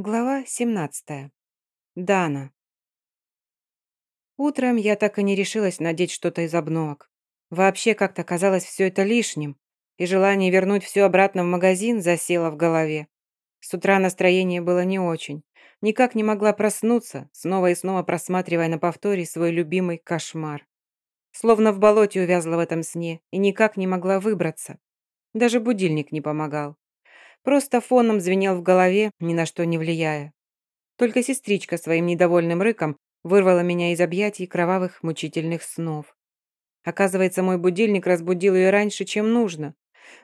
Глава 17. Дана. Утром я так и не решилась надеть что-то из обновок. Вообще как-то казалось все это лишним, и желание вернуть все обратно в магазин засело в голове. С утра настроение было не очень. Никак не могла проснуться, снова и снова просматривая на повторе свой любимый кошмар. Словно в болоте увязла в этом сне и никак не могла выбраться. Даже будильник не помогал. Просто фоном звенел в голове, ни на что не влияя. Только сестричка своим недовольным рыком вырвала меня из объятий кровавых мучительных снов. Оказывается, мой будильник разбудил ее раньше, чем нужно.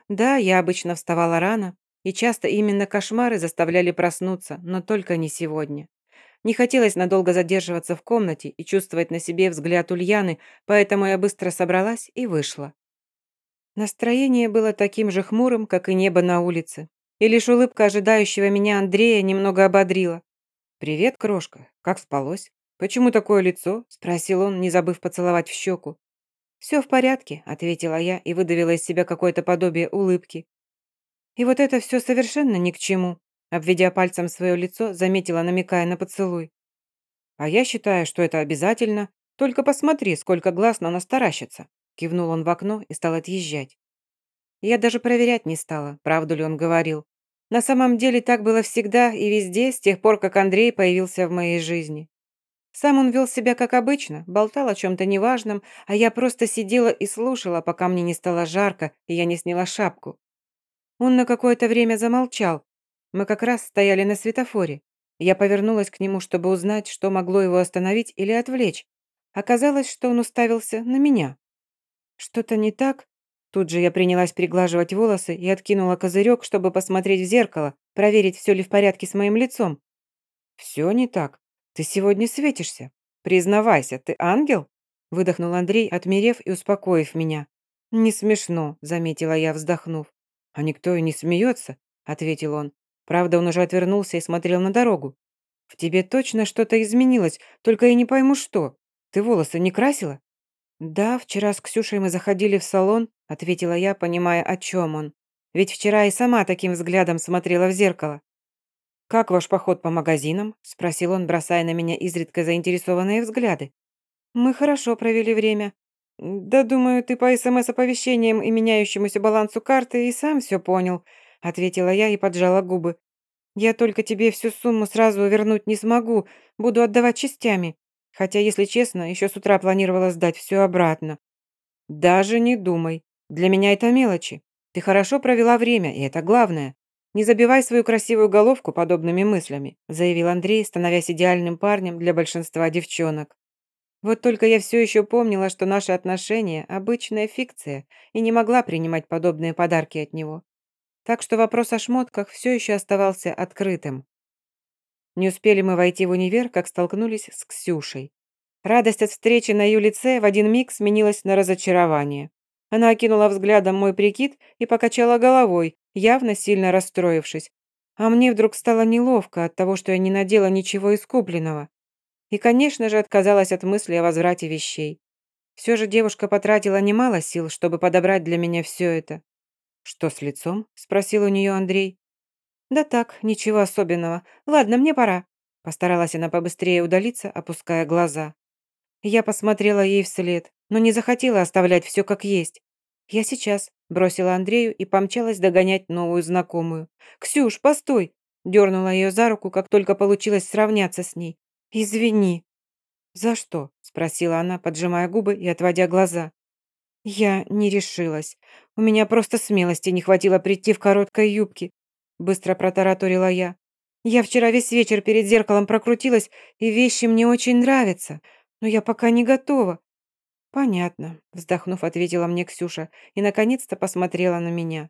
Да, я обычно вставала рано, и часто именно кошмары заставляли проснуться, но только не сегодня. Не хотелось надолго задерживаться в комнате и чувствовать на себе взгляд Ульяны, поэтому я быстро собралась и вышла. Настроение было таким же хмурым, как и небо на улице и лишь улыбка ожидающего меня Андрея немного ободрила. «Привет, крошка. Как спалось? Почему такое лицо?» – спросил он, не забыв поцеловать в щеку. «Все в порядке», – ответила я и выдавила из себя какое-то подобие улыбки. И вот это все совершенно ни к чему, обведя пальцем свое лицо, заметила, намекая на поцелуй. «А я считаю, что это обязательно. Только посмотри, сколько глаз на нас таращится», – кивнул он в окно и стал отъезжать. Я даже проверять не стала, правду ли он говорил. На самом деле так было всегда и везде, с тех пор, как Андрей появился в моей жизни. Сам он вел себя как обычно, болтал о чем-то неважном, а я просто сидела и слушала, пока мне не стало жарко, и я не сняла шапку. Он на какое-то время замолчал. Мы как раз стояли на светофоре. Я повернулась к нему, чтобы узнать, что могло его остановить или отвлечь. Оказалось, что он уставился на меня. Что-то не так? Тут же я принялась приглаживать волосы и откинула козырек, чтобы посмотреть в зеркало, проверить, все ли в порядке с моим лицом. «Все не так. Ты сегодня светишься. Признавайся, ты ангел?» выдохнул Андрей, отмерев и успокоив меня. «Не смешно», — заметила я, вздохнув. «А никто и не смеется», — ответил он. Правда, он уже отвернулся и смотрел на дорогу. «В тебе точно что-то изменилось, только я не пойму, что. Ты волосы не красила?» «Да, вчера с Ксюшей мы заходили в салон», — ответила я, понимая, о чем он. «Ведь вчера и сама таким взглядом смотрела в зеркало». «Как ваш поход по магазинам?» — спросил он, бросая на меня изредка заинтересованные взгляды. «Мы хорошо провели время. Да, думаю, ты по СМС-оповещениям и меняющемуся балансу карты и сам все понял», — ответила я и поджала губы. «Я только тебе всю сумму сразу вернуть не смогу, буду отдавать частями. Хотя, если честно, еще с утра планировала сдать все обратно. Даже не думай. Для меня это мелочи. Ты хорошо провела время, и это главное. Не забивай свою красивую головку подобными мыслями, заявил Андрей, становясь идеальным парнем для большинства девчонок. Вот только я все еще помнила, что наши отношения – обычная фикция, и не могла принимать подобные подарки от него. Так что вопрос о шмотках все еще оставался открытым. Не успели мы войти в универ, как столкнулись с Ксюшей. Радость от встречи на ее лице в один миг сменилась на разочарование. Она окинула взглядом мой прикид и покачала головой, явно сильно расстроившись. А мне вдруг стало неловко от того, что я не надела ничего из купленного. И, конечно же, отказалась от мысли о возврате вещей. Все же девушка потратила немало сил, чтобы подобрать для меня все это. «Что с лицом?» – спросил у нее Андрей. «Да так, ничего особенного. Ладно, мне пора». Постаралась она побыстрее удалиться, опуская глаза. Я посмотрела ей вслед, но не захотела оставлять все как есть. «Я сейчас», – бросила Андрею и помчалась догонять новую знакомую. «Ксюш, постой!» – дернула ее за руку, как только получилось сравняться с ней. «Извини». «За что?» – спросила она, поджимая губы и отводя глаза. «Я не решилась. У меня просто смелости не хватило прийти в короткой юбке. Быстро протараторила я. Я вчера весь вечер перед зеркалом прокрутилась, и вещи мне очень нравятся, но я пока не готова. Понятно, вздохнув, ответила мне Ксюша и наконец-то посмотрела на меня.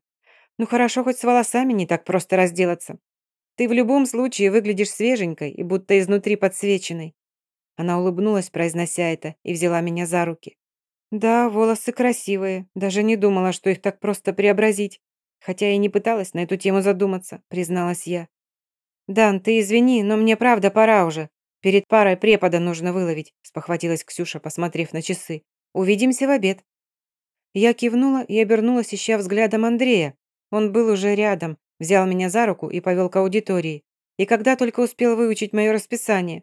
Ну хорошо, хоть с волосами не так просто разделаться. Ты в любом случае выглядишь свеженькой и будто изнутри подсвеченной. Она улыбнулась, произнося это, и взяла меня за руки. Да, волосы красивые, даже не думала, что их так просто преобразить. Хотя и не пыталась на эту тему задуматься, призналась я. «Дан, ты извини, но мне правда пора уже. Перед парой препода нужно выловить», спохватилась Ксюша, посмотрев на часы. «Увидимся в обед». Я кивнула и обернулась, ища взглядом Андрея. Он был уже рядом, взял меня за руку и повел к аудитории. И когда только успел выучить мое расписание?»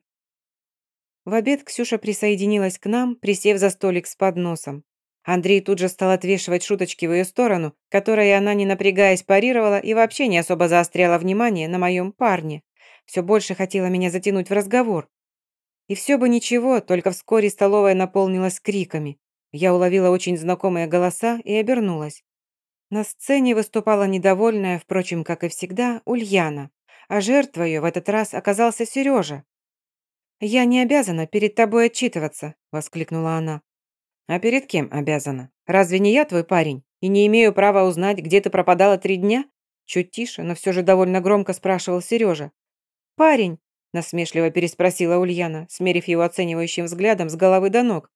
В обед Ксюша присоединилась к нам, присев за столик с подносом. Андрей тут же стал отвешивать шуточки в ее сторону, которые она, не напрягаясь, парировала и вообще не особо заостряла внимание на моем парне. Все больше хотела меня затянуть в разговор. И все бы ничего, только вскоре столовая наполнилась криками. Я уловила очень знакомые голоса и обернулась. На сцене выступала недовольная, впрочем, как и всегда, Ульяна, а жертвой в этот раз оказался Сережа. «Я не обязана перед тобой отчитываться», – воскликнула она. «А перед кем обязана? Разве не я твой парень? И не имею права узнать, где ты пропадала три дня?» Чуть тише, но все же довольно громко спрашивал Сережа. «Парень?» – насмешливо переспросила Ульяна, смерив его оценивающим взглядом с головы до ног.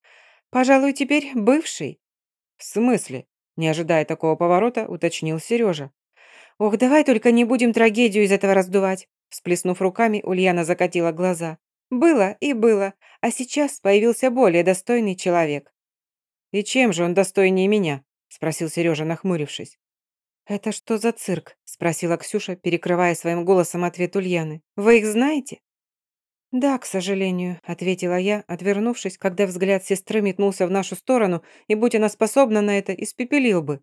«Пожалуй, теперь бывший». «В смысле?» – не ожидая такого поворота, уточнил Сережа. «Ох, давай только не будем трагедию из этого раздувать!» Всплеснув руками, Ульяна закатила глаза. Было и было, а сейчас появился более достойный человек. «И чем же он достойнее меня?» – спросил Сережа, нахмурившись. «Это что за цирк?» – спросила Ксюша, перекрывая своим голосом ответ Ульяны. «Вы их знаете?» «Да, к сожалению», – ответила я, отвернувшись, когда взгляд сестры метнулся в нашу сторону, и, будь она способна на это, испепелил бы.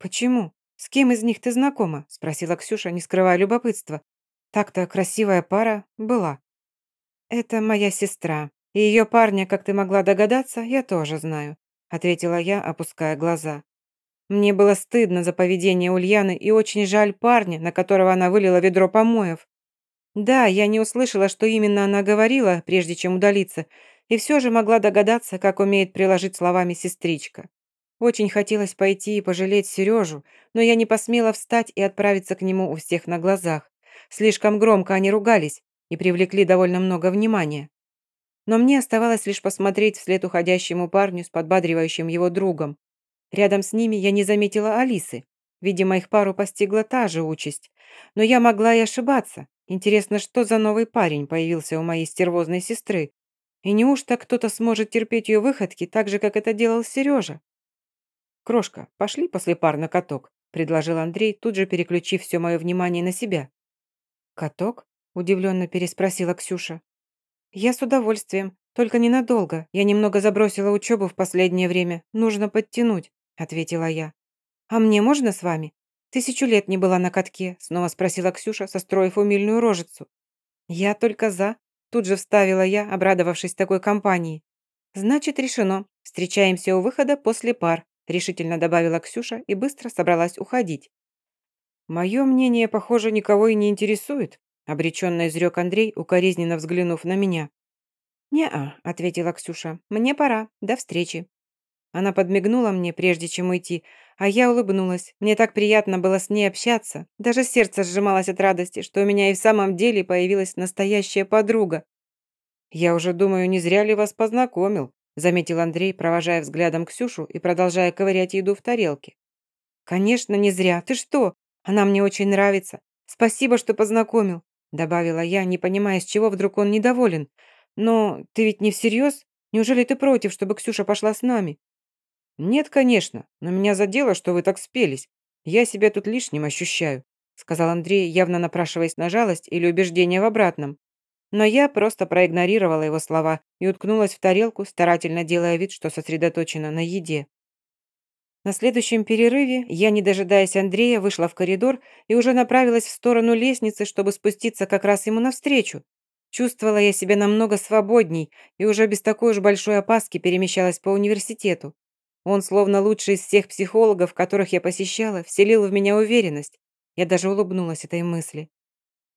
«Почему? С кем из них ты знакома?» – спросила Ксюша, не скрывая любопытства. «Так-то красивая пара была». «Это моя сестра. И ее парня, как ты могла догадаться, я тоже знаю», ответила я, опуская глаза. Мне было стыдно за поведение Ульяны и очень жаль парня, на которого она вылила ведро помоев. Да, я не услышала, что именно она говорила, прежде чем удалиться, и все же могла догадаться, как умеет приложить словами сестричка. Очень хотелось пойти и пожалеть Сережу, но я не посмела встать и отправиться к нему у всех на глазах. Слишком громко они ругались, и привлекли довольно много внимания. Но мне оставалось лишь посмотреть вслед уходящему парню с подбадривающим его другом. Рядом с ними я не заметила Алисы. Видимо, их пару постигла та же участь. Но я могла и ошибаться. Интересно, что за новый парень появился у моей стервозной сестры? И неужто кто-то сможет терпеть ее выходки так же, как это делал Сережа? «Крошка, пошли после пар на каток», – предложил Андрей, тут же переключив все мое внимание на себя. «Каток?» удивленно переспросила Ксюша. «Я с удовольствием, только ненадолго. Я немного забросила учебу в последнее время. Нужно подтянуть», ответила я. «А мне можно с вами? Тысячу лет не была на катке», снова спросила Ксюша, состроив умильную рожицу. «Я только за», тут же вставила я, обрадовавшись такой компании. «Значит, решено. Встречаемся у выхода после пар», решительно добавила Ксюша и быстро собралась уходить. «Мое мнение, похоже, никого и не интересует», обреченно изрек Андрей, укоризненно взглянув на меня. «Не-а», — ответила Ксюша, — «мне пора. До встречи». Она подмигнула мне, прежде чем уйти, а я улыбнулась. Мне так приятно было с ней общаться. Даже сердце сжималось от радости, что у меня и в самом деле появилась настоящая подруга. «Я уже думаю, не зря ли вас познакомил», заметил Андрей, провожая взглядом Ксюшу и продолжая ковырять еду в тарелке. «Конечно, не зря. Ты что? Она мне очень нравится. Спасибо, что познакомил добавила я, не понимая, с чего вдруг он недоволен. «Но ты ведь не всерьез? Неужели ты против, чтобы Ксюша пошла с нами?» «Нет, конечно, но меня задело, что вы так спелись. Я себя тут лишним ощущаю», сказал Андрей, явно напрашиваясь на жалость или убеждение в обратном. Но я просто проигнорировала его слова и уткнулась в тарелку, старательно делая вид, что сосредоточена на еде. На следующем перерыве я, не дожидаясь Андрея, вышла в коридор и уже направилась в сторону лестницы, чтобы спуститься как раз ему навстречу. Чувствовала я себя намного свободней и уже без такой уж большой опаски перемещалась по университету. Он, словно лучший из всех психологов, которых я посещала, вселил в меня уверенность. Я даже улыбнулась этой мысли.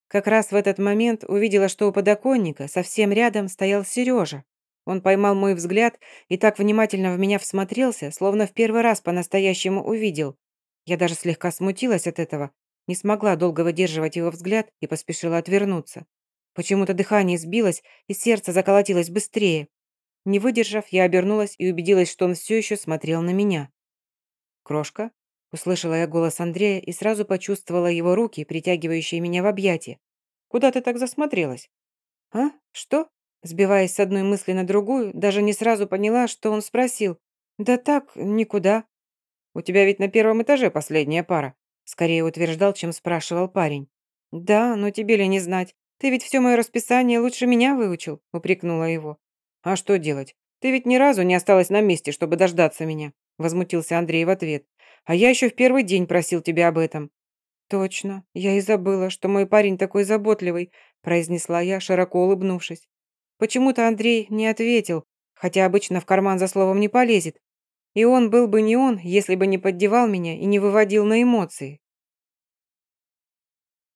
Как раз в этот момент увидела, что у подоконника совсем рядом стоял Сережа. Он поймал мой взгляд и так внимательно в меня всмотрелся, словно в первый раз по-настоящему увидел. Я даже слегка смутилась от этого, не смогла долго выдерживать его взгляд и поспешила отвернуться. Почему-то дыхание сбилось, и сердце заколотилось быстрее. Не выдержав, я обернулась и убедилась, что он все еще смотрел на меня. «Крошка?» – услышала я голос Андрея и сразу почувствовала его руки, притягивающие меня в объятия. «Куда ты так засмотрелась?» «А? Что?» Сбиваясь с одной мысли на другую, даже не сразу поняла, что он спросил. «Да так, никуда». «У тебя ведь на первом этаже последняя пара», скорее утверждал, чем спрашивал парень. «Да, но тебе ли не знать. Ты ведь все мое расписание лучше меня выучил», — упрекнула его. «А что делать? Ты ведь ни разу не осталась на месте, чтобы дождаться меня», — возмутился Андрей в ответ. «А я еще в первый день просил тебя об этом». «Точно, я и забыла, что мой парень такой заботливый», — произнесла я, широко улыбнувшись. Почему-то Андрей не ответил, хотя обычно в карман за словом не полезет. И он был бы не он, если бы не поддевал меня и не выводил на эмоции.